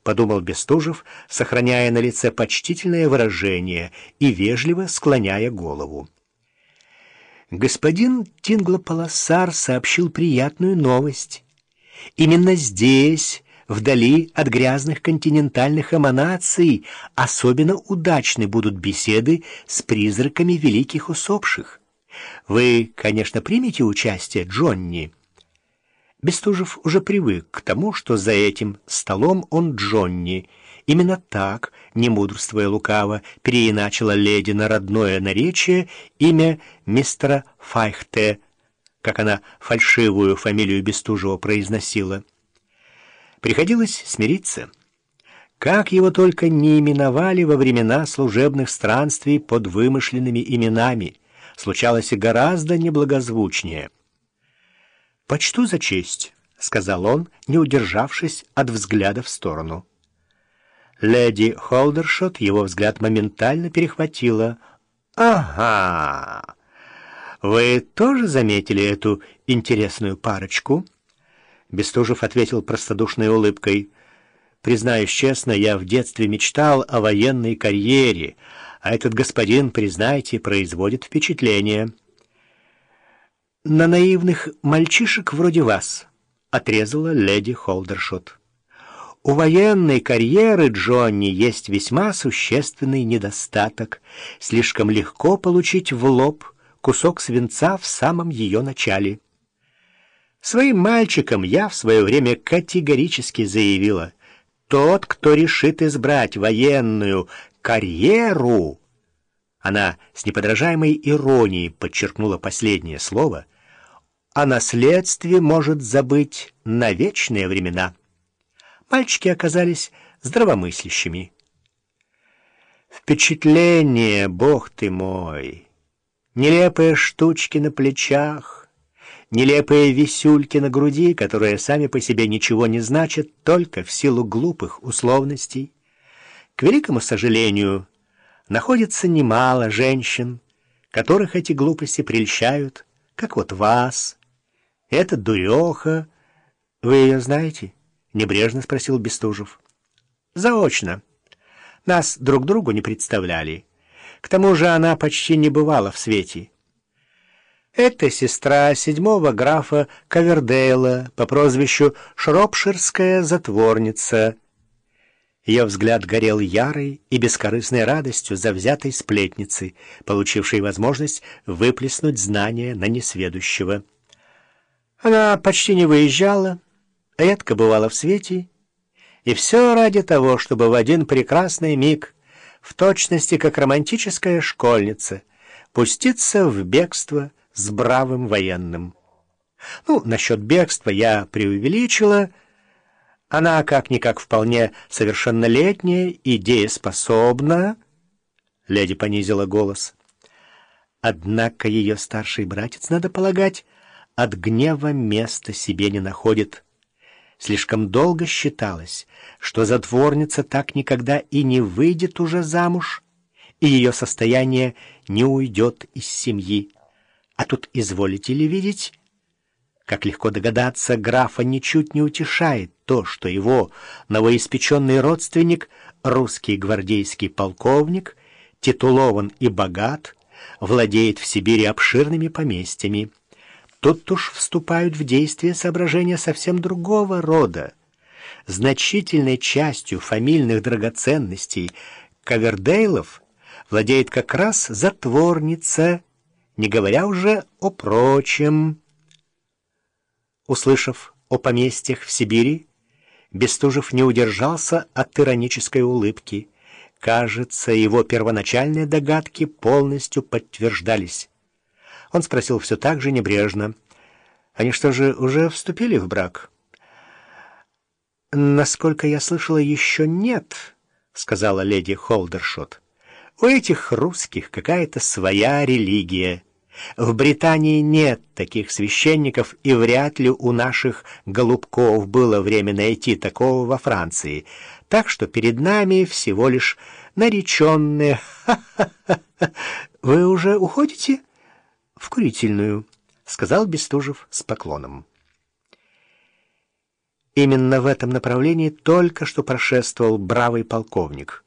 — подумал Бестужев, сохраняя на лице почтительное выражение и вежливо склоняя голову. Господин Тинглополосар сообщил приятную новость. Именно здесь, вдали от грязных континентальных эманаций, особенно удачны будут беседы с призраками великих усопших. Вы, конечно, примете участие, Джонни?» Бестужев уже привык к тому, что за этим столом он Джонни. Именно так, не мудрствуя лукаво, переиначила леди на родное наречие имя мистера Файхте, как она фальшивую фамилию Бестужева произносила. Приходилось смириться. Как его только не именовали во времена служебных странствий под вымышленными именами, случалось и гораздо неблагозвучнее — «Почту за честь», — сказал он, не удержавшись от взгляда в сторону. Леди Холдершот его взгляд моментально перехватила. «Ага! Вы тоже заметили эту интересную парочку?» Бестужев ответил простодушной улыбкой. «Признаюсь честно, я в детстве мечтал о военной карьере, а этот господин, признайте, производит впечатление» на наивных мальчишек вроде вас», — отрезала леди Холдершот. «У военной карьеры Джонни есть весьма существенный недостаток. Слишком легко получить в лоб кусок свинца в самом ее начале». Своим мальчикам я в свое время категорически заявила, тот, кто решит избрать военную карьеру, она с неподражаемой иронией подчеркнула последнее слово, о наследстве может забыть на вечные времена. Мальчики оказались здравомыслящими. Впечатление, бог ты мой! Нелепые штучки на плечах, нелепые висюльки на груди, которые сами по себе ничего не значат, только в силу глупых условностей. К великому сожалению, находится немало женщин, которых эти глупости прельщают, как вот вас — это дуреха. Вы ее знаете? Небрежно спросил Бестужев. Заочно. Нас друг другу не представляли. К тому же она почти не бывала в свете. Это сестра седьмого графа Кавердейла по прозвищу Шропширская затворница. Ее взгляд горел ярой и бескорыстной радостью завзятой сплетницы, получившей возможность выплеснуть знания на несведущего. Она почти не выезжала, редко бывала в свете, и все ради того, чтобы в один прекрасный миг, в точности как романтическая школьница, пуститься в бегство с бравым военным. Ну, насчет бегства я преувеличила. Она как-никак вполне совершеннолетняя и дееспособна. Леди понизила голос. Однако ее старший братец, надо полагать, от гнева места себе не находит. Слишком долго считалось, что затворница так никогда и не выйдет уже замуж, и ее состояние не уйдет из семьи. А тут изволите ли видеть? Как легко догадаться, графа ничуть не утешает то, что его новоиспеченный родственник, русский гвардейский полковник, титулован и богат, владеет в Сибири обширными поместьями. Тут уж вступают в действие соображения совсем другого рода. Значительной частью фамильных драгоценностей Кавердейлов владеет как раз затворница, не говоря уже о прочем. Услышав о поместьях в Сибири, Бестужев не удержался от иронической улыбки. Кажется, его первоначальные догадки полностью подтверждались. Он спросил все так же небрежно. «Они что же, уже вступили в брак?» «Насколько я слышала, еще нет», — сказала леди Холдершот. «У этих русских какая-то своя религия. В Британии нет таких священников, и вряд ли у наших голубков было время найти такого во Франции. Так что перед нами всего лишь нареченные. Вы уже уходите?» в курительную, — сказал Бестужев с поклоном. Именно в этом направлении только что прошествовал бравый полковник.